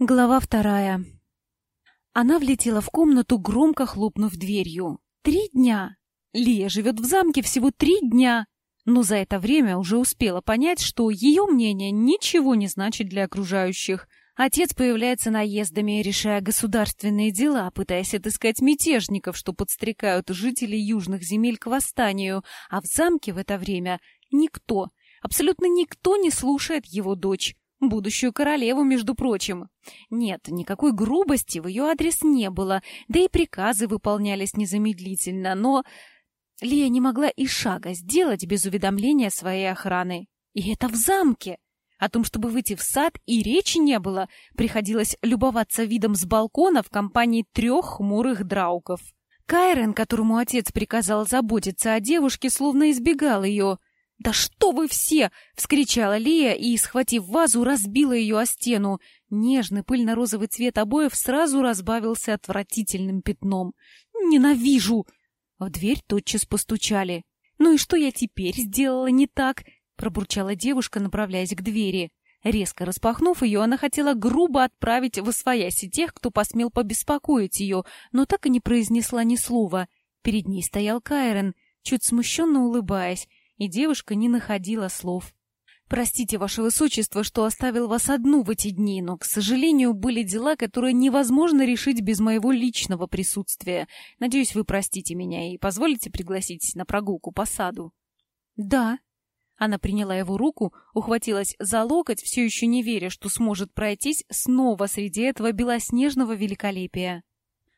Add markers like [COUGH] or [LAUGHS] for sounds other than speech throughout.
Глава вторая. Она влетела в комнату, громко хлопнув дверью. Три дня! Лия живет в замке всего три дня! Но за это время уже успела понять, что ее мнение ничего не значит для окружающих. Отец появляется наездами, решая государственные дела, пытаясь отыскать мятежников, что подстрекают жителей южных земель к восстанию, а в замке в это время никто, абсолютно никто не слушает его дочь. Будущую королеву, между прочим. Нет, никакой грубости в ее адрес не было, да и приказы выполнялись незамедлительно, но... Лия не могла и шага сделать без уведомления своей охраны. И это в замке. О том, чтобы выйти в сад, и речи не было. Приходилось любоваться видом с балкона в компании трех хмурых драуков. Кайрен, которому отец приказал заботиться о девушке, словно избегал ее — «Да что вы все!» — вскричала Лия и, схватив вазу, разбила ее о стену. Нежный пыльно-розовый цвет обоев сразу разбавился отвратительным пятном. «Ненавижу!» В дверь тотчас постучали. «Ну и что я теперь сделала не так?» — пробурчала девушка, направляясь к двери. Резко распахнув ее, она хотела грубо отправить в освояси тех, кто посмел побеспокоить ее, но так и не произнесла ни слова. Перед ней стоял Кайрен, чуть смущенно улыбаясь, и девушка не находила слов. «Простите, ваше высочество, что оставил вас одну в эти дни, но, к сожалению, были дела, которые невозможно решить без моего личного присутствия. Надеюсь, вы простите меня и позволите пригласить на прогулку по саду». «Да». Она приняла его руку, ухватилась за локоть, все еще не веря, что сможет пройтись снова среди этого белоснежного великолепия.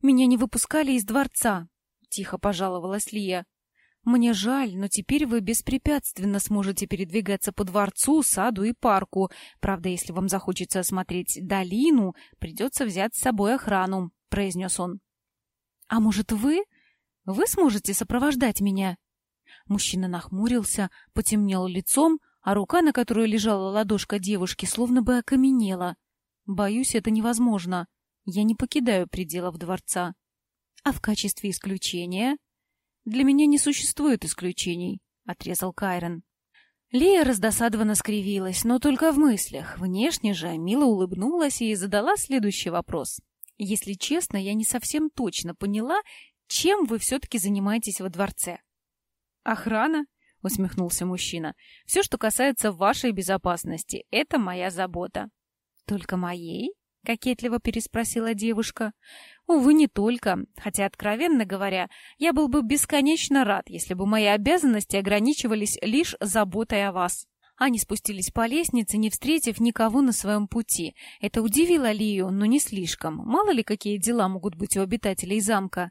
«Меня не выпускали из дворца», — тихо пожаловалась Лия. Мне жаль, но теперь вы беспрепятственно сможете передвигаться по дворцу, саду и парку. Правда, если вам захочется осмотреть долину, придется взять с собой охрану, — произнес он. — А может, вы? Вы сможете сопровождать меня? Мужчина нахмурился, потемнел лицом, а рука, на которой лежала ладошка девушки, словно бы окаменела. Боюсь, это невозможно. Я не покидаю пределов дворца. А в качестве исключения для меня не существует исключений, — отрезал Кайрон. Лия раздосадованно скривилась, но только в мыслях. Внешне же мило улыбнулась и задала следующий вопрос. «Если честно, я не совсем точно поняла, чем вы все-таки занимаетесь во дворце?» «Охрана?» — усмехнулся мужчина. «Все, что касается вашей безопасности, это моя забота». «Только моей?» — кокетливо переспросила девушка. Увы, не только. Хотя, откровенно говоря, я был бы бесконечно рад, если бы мои обязанности ограничивались лишь заботой о вас. Они спустились по лестнице, не встретив никого на своем пути. Это удивило Лию, но не слишком. Мало ли, какие дела могут быть у обитателей замка.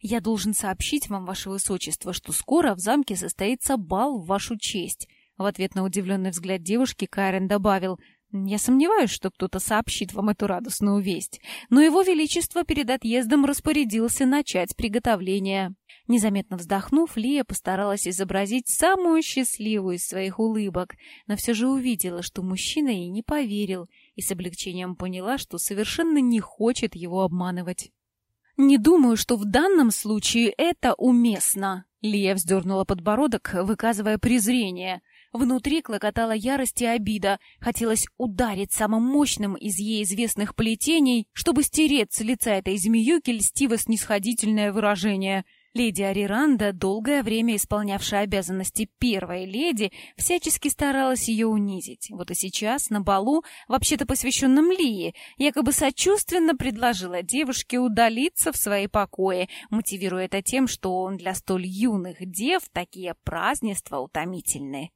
Я должен сообщить вам, ваше высочество, что скоро в замке состоится бал в вашу честь. В ответ на удивленный взгляд девушки Кайрен добавил — я сомневаюсь, что кто-то сообщит вам эту радостную весть, но его величество перед отъездом распорядился начать приготовление. Незаметно вздохнув, Лия постаралась изобразить самую счастливую из своих улыбок, но все же увидела, что мужчина ей не поверил, и с облегчением поняла, что совершенно не хочет его обманывать. «Не думаю, что в данном случае это уместно», — Лия вздернула подбородок, выказывая презрение — Внутри клокотала ярость и обида. Хотелось ударить самым мощным из ей известных плетений, чтобы стереть с лица этой змеюки льстиво-снисходительное выражение. Леди Ариранда, долгое время исполнявшая обязанности первой леди, всячески старалась ее унизить. Вот и сейчас, на балу, вообще-то посвященном Лии, якобы сочувственно предложила девушке удалиться в свои покои, мотивируя это тем, что он для столь юных дев такие празднества утомительны.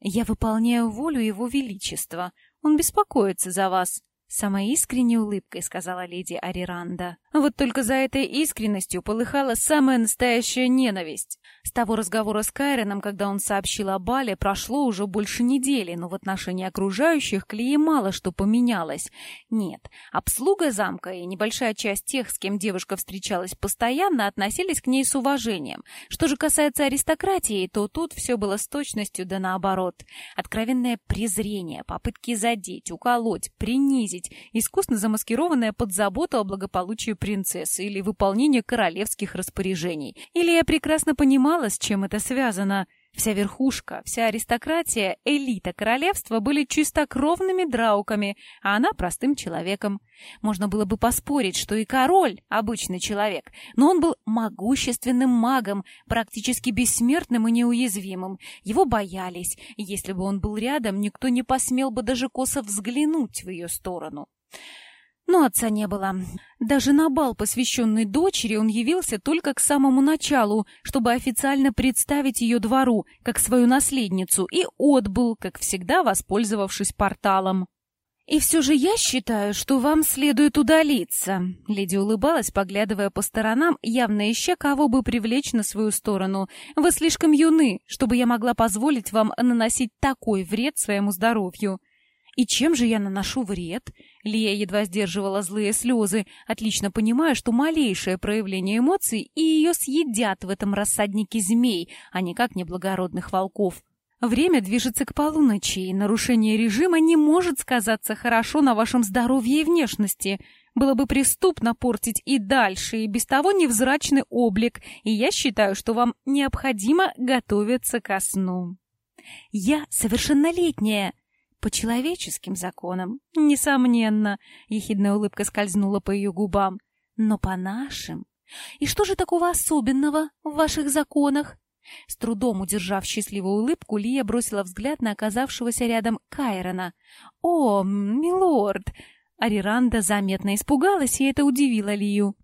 Я выполняю волю его величества. Он беспокоится за вас. Самой искренней улыбкой сказала леди Ариранда. Вот только за этой искренностью полыхала самая настоящая ненависть. С того разговора с Кайреном, когда он сообщил о бале, прошло уже больше недели, но в отношении окружающих к Лии мало что поменялось. Нет, обслуга замка и небольшая часть тех, с кем девушка встречалась постоянно, относились к ней с уважением. Что же касается аристократии, то тут все было с точностью да наоборот. Откровенное презрение, попытки задеть, уколоть, принизить, искусно замаскированное под заботу о благополучии принцессы или выполнение королевских распоряжений. Или я прекрасно понимала, с чем это связано. Вся верхушка, вся аристократия, элита королевства были чистокровными драуками, а она простым человеком. Можно было бы поспорить, что и король — обычный человек, но он был могущественным магом, практически бессмертным и неуязвимым. Его боялись, и если бы он был рядом, никто не посмел бы даже косо взглянуть в ее сторону. Но отца не было. Даже на бал, посвященный дочери, он явился только к самому началу, чтобы официально представить ее двору, как свою наследницу, и отбыл, как всегда, воспользовавшись порталом. «И все же я считаю, что вам следует удалиться», — леди улыбалась, поглядывая по сторонам, явно ища, кого бы привлечь на свою сторону. «Вы слишком юны, чтобы я могла позволить вам наносить такой вред своему здоровью». И чем же я наношу вред? Лия едва сдерживала злые слезы, отлично понимая, что малейшее проявление эмоций и ее съедят в этом рассаднике змей, а никак не благородных волков. Время движется к полуночи, и нарушение режима не может сказаться хорошо на вашем здоровье и внешности. Было бы преступно портить и дальше, и без того невзрачный облик, и я считаю, что вам необходимо готовиться ко сну. «Я совершеннолетняя!» По человеческим законам, несомненно, ехидная улыбка скользнула по ее губам. Но по нашим. И что же такого особенного в ваших законах? С трудом удержав счастливую улыбку, Лия бросила взгляд на оказавшегося рядом Кайрона. «О, милорд!» Ариранда заметно испугалась, и это удивило Лию.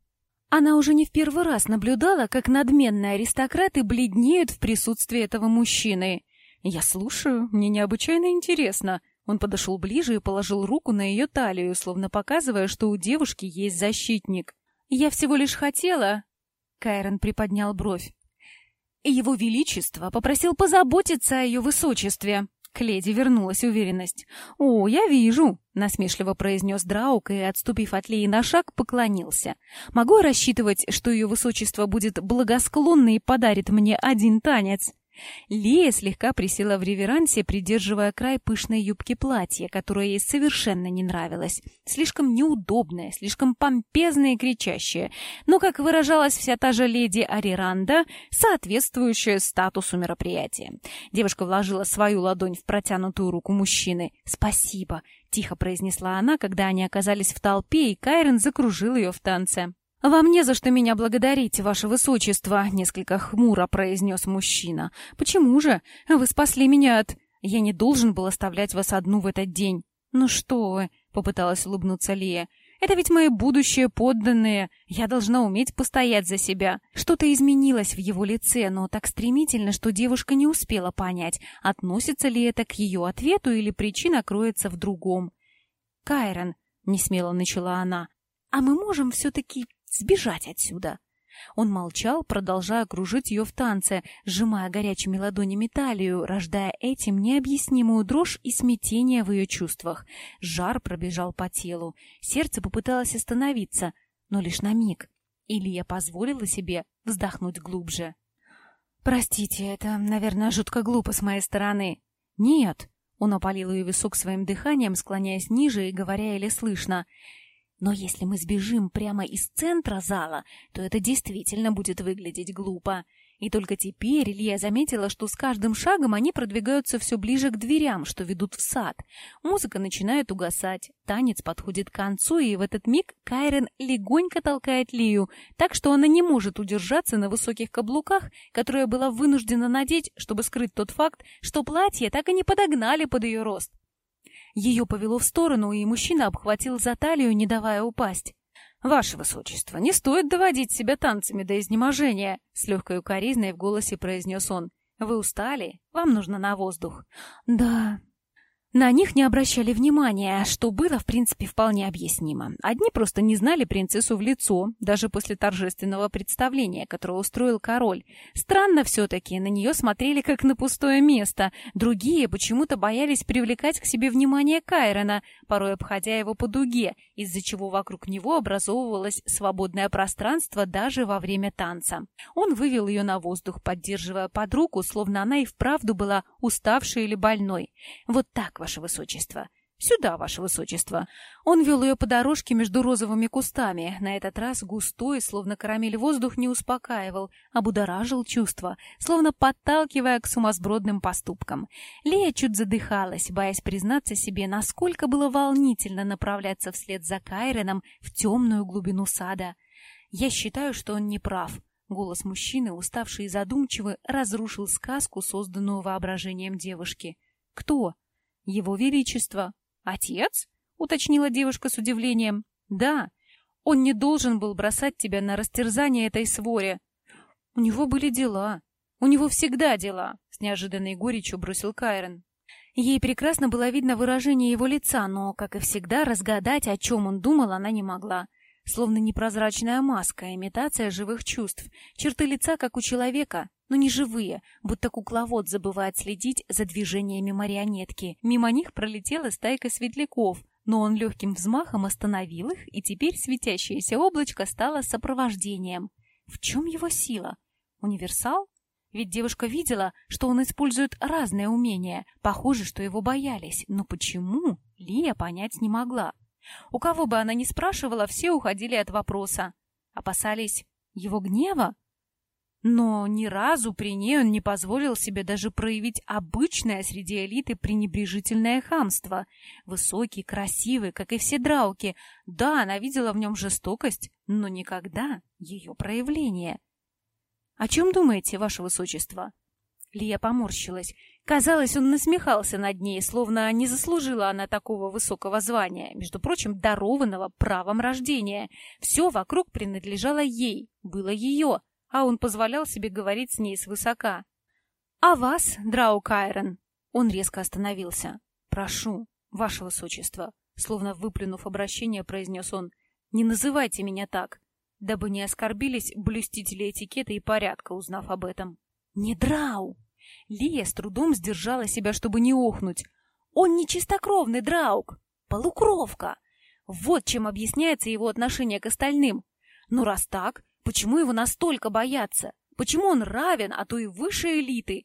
Она уже не в первый раз наблюдала, как надменные аристократы бледнеют в присутствии этого мужчины. «Я слушаю, мне необычайно интересно». Он подошел ближе и положил руку на ее талию, словно показывая, что у девушки есть защитник. «Я всего лишь хотела...» Кайрон приподнял бровь. «Его Величество попросил позаботиться о ее высочестве». К леди вернулась уверенность. «О, я вижу», — насмешливо произнес Драук и, отступив от Леи на шаг, поклонился. «Могу рассчитывать, что ее высочество будет благосклонно и подарит мне один танец?» Лия слегка присела в реверансе, придерживая край пышной юбки платья, которое ей совершенно не нравилось. Слишком неудобное, слишком помпезное и кричащее. Но, как выражалась вся та же леди Ариранда, соответствующее статусу мероприятия. Девушка вложила свою ладонь в протянутую руку мужчины. «Спасибо», — тихо произнесла она, когда они оказались в толпе, и Кайрон закружил ее в танце. «Вам не за что меня благодарить, ваше высочество», — несколько хмуро произнес мужчина. «Почему же? Вы спасли меня от... Я не должен был оставлять вас одну в этот день». «Ну что вы», — попыталась улыбнуться Лия. «Это ведь мои будущие подданные. Я должна уметь постоять за себя». Что-то изменилось в его лице, но так стремительно, что девушка не успела понять, относится ли это к ее ответу или причина кроется в другом. «Кайрон», — несмело начала она, — «а мы можем все-таки Сбежать отсюда!» Он молчал, продолжая кружить ее в танце, сжимая горячими ладонями талию, рождая этим необъяснимую дрожь и смятение в ее чувствах. Жар пробежал по телу. Сердце попыталось остановиться, но лишь на миг. Илья позволила себе вздохнуть глубже. «Простите, это, наверное, жутко глупо с моей стороны». «Нет», — он опалил ее висок своим дыханием, склоняясь ниже и говоря еле слышно. Но если мы сбежим прямо из центра зала, то это действительно будет выглядеть глупо. И только теперь Илья заметила, что с каждым шагом они продвигаются все ближе к дверям, что ведут в сад. Музыка начинает угасать, танец подходит к концу, и в этот миг Кайрен легонько толкает Лию, так что она не может удержаться на высоких каблуках, которые была вынуждена надеть, чтобы скрыть тот факт, что платье так и не подогнали под ее рост. Ее повело в сторону, и мужчина обхватил за талию, не давая упасть. «Ваше высочество, не стоит доводить себя танцами до изнеможения», — с легкой укоризной в голосе произнес он. «Вы устали? Вам нужно на воздух». «Да», на них не обращали внимания, что было, в принципе, вполне объяснимо. Одни просто не знали принцессу в лицо, даже после торжественного представления, которое устроил король. Странно все-таки, на нее смотрели как на пустое место. Другие почему-то боялись привлекать к себе внимание Кайрона, порой обходя его по дуге, из-за чего вокруг него образовывалось свободное пространство даже во время танца. Он вывел ее на воздух, поддерживая под руку, словно она и вправду была уставшей или больной. Вот так, ваше высочество. «Сюда, ваше высочество». Он вел ее по дорожке между розовыми кустами. На этот раз густой, словно карамель воздух, не успокаивал, а будоражил чувства, словно подталкивая к сумасбродным поступкам. Лея чуть задыхалась, боясь признаться себе, насколько было волнительно направляться вслед за Кайреном в темную глубину сада. «Я считаю, что он не прав». Голос мужчины, уставший и задумчивый, разрушил сказку, созданную воображением девушки. «Кто?» «Его Величество», «Отец?» — уточнила девушка с удивлением. «Да, он не должен был бросать тебя на растерзание этой своре. У него были дела. У него всегда дела», — с неожиданной горечью бросил Кайрон. Ей прекрасно было видно выражение его лица, но, как и всегда, разгадать, о чем он думал, она не могла. Словно непрозрачная маска, имитация живых чувств. Черты лица, как у человека, но не живые, будто кукловод забывает следить за движениями марионетки. Мимо них пролетела стайка светляков, но он легким взмахом остановил их, и теперь светящееся облачко стало сопровождением. В чем его сила? Универсал? Ведь девушка видела, что он использует разные умения. Похоже, что его боялись. Но почему? Лия понять не могла. У кого бы она ни спрашивала, все уходили от вопроса. Опасались его гнева? Но ни разу при ней он не позволил себе даже проявить обычное среди элиты пренебрежительное хамство. Высокий, красивый, как и все драуки. Да, она видела в нем жестокость, но никогда ее проявление. — О чем думаете, ваше высочество? Лия поморщилась. Казалось, он насмехался над ней, словно не заслужила она такого высокого звания, между прочим, дарованного правом рождения. Все вокруг принадлежало ей, было ее — а он позволял себе говорить с ней свысока. «А вас, Драу Кайрон?» Он резко остановился. «Прошу, ваше высочество», словно выплюнув обращение, произнес он, «не называйте меня так, дабы не оскорбились блюстители этикета и порядка, узнав об этом». «Не Драу!» Лия с трудом сдержала себя, чтобы не охнуть. «Он не чистокровный Драук, полукровка!» Вот чем объясняется его отношение к остальным. Ну, раз так, Почему его настолько боятся? Почему он равен, а то и выше элиты?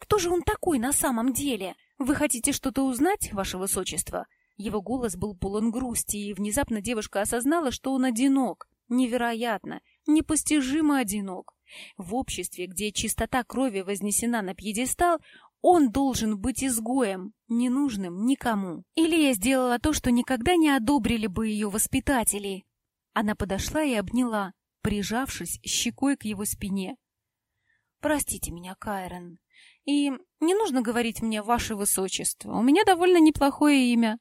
Кто же он такой на самом деле? Вы хотите что-то узнать, ваше высочество? Его голос был полон грусти, и внезапно девушка осознала, что он одинок. Невероятно, непостижимо одинок. В обществе, где чистота крови вознесена на пьедестал, он должен быть изгоем, ненужным никому. Или я сделала то, что никогда не одобрили бы ее воспитатели. Она подошла и обняла прижавшись щекой к его спине. «Простите меня, Кайрон, и не нужно говорить мне «ваше высочество», у меня довольно неплохое имя».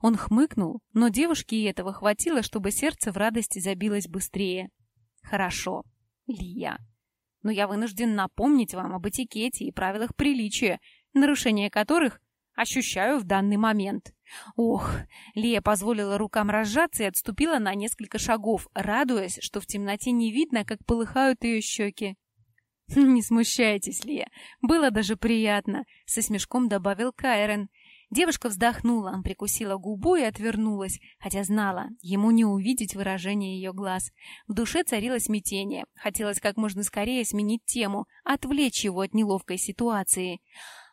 Он хмыкнул, но девушке и этого хватило, чтобы сердце в радости забилось быстрее. «Хорошо, Лия, но я вынужден напомнить вам об этикете и правилах приличия, нарушение которых ощущаю в данный момент. Ох, Лия позволила рукам разжаться и отступила на несколько шагов, радуясь, что в темноте не видно, как полыхают ее щеки. [LAUGHS] «Не смущайтесь, Лия, было даже приятно», — со смешком добавил Кайрен. Девушка вздохнула, прикусила губу и отвернулась, хотя знала, ему не увидеть выражение ее глаз. В душе царило смятение. Хотелось как можно скорее сменить тему, отвлечь его от неловкой ситуации.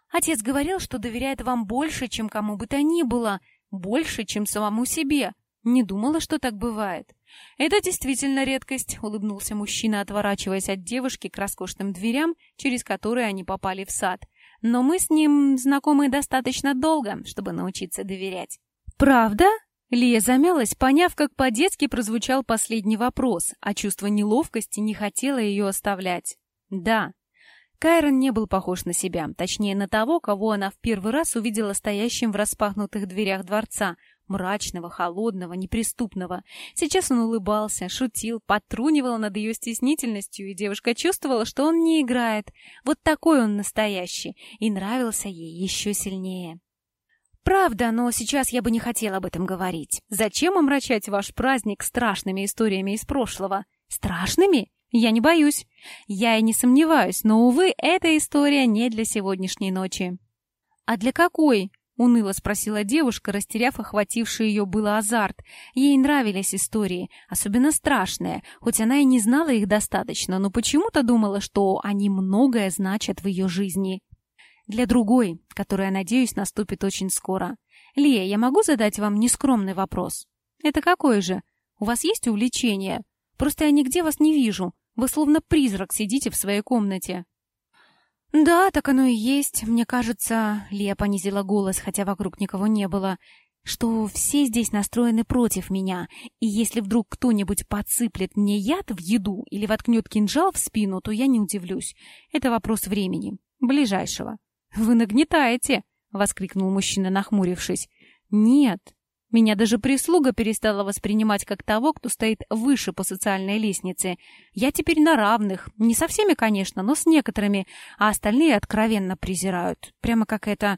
Отец говорил, что доверяет вам больше, чем кому бы то ни было, больше, чем самому себе. Не думала, что так бывает. Это действительно редкость, улыбнулся мужчина, отворачиваясь от девушки к роскошным дверям, через которые они попали в сад. Но мы с ним знакомы достаточно долго, чтобы научиться доверять. Правда? Лия замялась, поняв, как по-детски прозвучал последний вопрос, а чувство неловкости не хотело ее оставлять. Да, Кайрон не был похож на себя, точнее на того, кого она в первый раз увидела стоящим в распахнутых дверях дворца, мрачного, холодного, неприступного. Сейчас он улыбался, шутил, потрунивал над ее стеснительностью, и девушка чувствовала, что он не играет. Вот такой он настоящий, и нравился ей еще сильнее. «Правда, но сейчас я бы не хотела об этом говорить. Зачем омрачать ваш праздник страшными историями из прошлого? Страшными? Я не боюсь. Я и не сомневаюсь, но, увы, эта история не для сегодняшней ночи. А для какой? Уныло спросила девушка, растеряв охвативший ее было азарт. Ей нравились истории, особенно страшные, хоть она и не знала их достаточно, но почему-то думала, что они многое значат в ее жизни. Для другой, которая, надеюсь, наступит очень скоро. Лия, я могу задать вам нескромный вопрос? Это какой же? У вас есть увлечение? Просто я нигде вас не вижу. Вы словно призрак сидите в своей комнате. Да, так оно и есть. Мне кажется, Лия понизила голос, хотя вокруг никого не было, что все здесь настроены против меня, и если вдруг кто-нибудь подсыплет мне яд в еду или воткнет кинжал в спину, то я не удивлюсь. Это вопрос времени. Ближайшего. «Вы нагнетаете!» — воскликнул мужчина, нахмурившись. «Нет, меня даже прислуга перестала воспринимать как того, кто стоит выше по социальной лестнице. Я теперь на равных. Не со всеми, конечно, но с некоторыми, а остальные откровенно презирают. Прямо как это...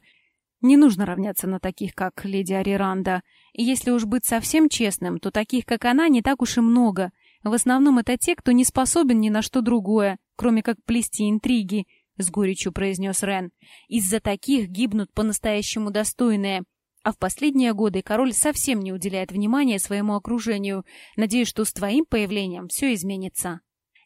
Не нужно равняться на таких, как леди Ариранда. И если уж быть совсем честным, то таких, как она, не так уж и много. В основном это те, кто не способен ни на что другое, кроме как плести интриги, — с горечью произнес Рен. Из-за таких гибнут по-настоящему достойные. А в последние годы король совсем не уделяет внимания своему окружению. Надеюсь, что с твоим появлением все изменится.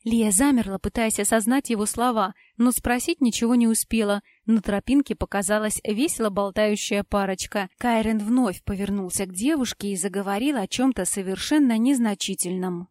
Лия замерла, пытаясь осознать его слова, но спросить ничего не успела. На тропинке показалась весело болтающая парочка. Кайрен вновь повернулся к девушке и заговорил о чем-то совершенно незначительном.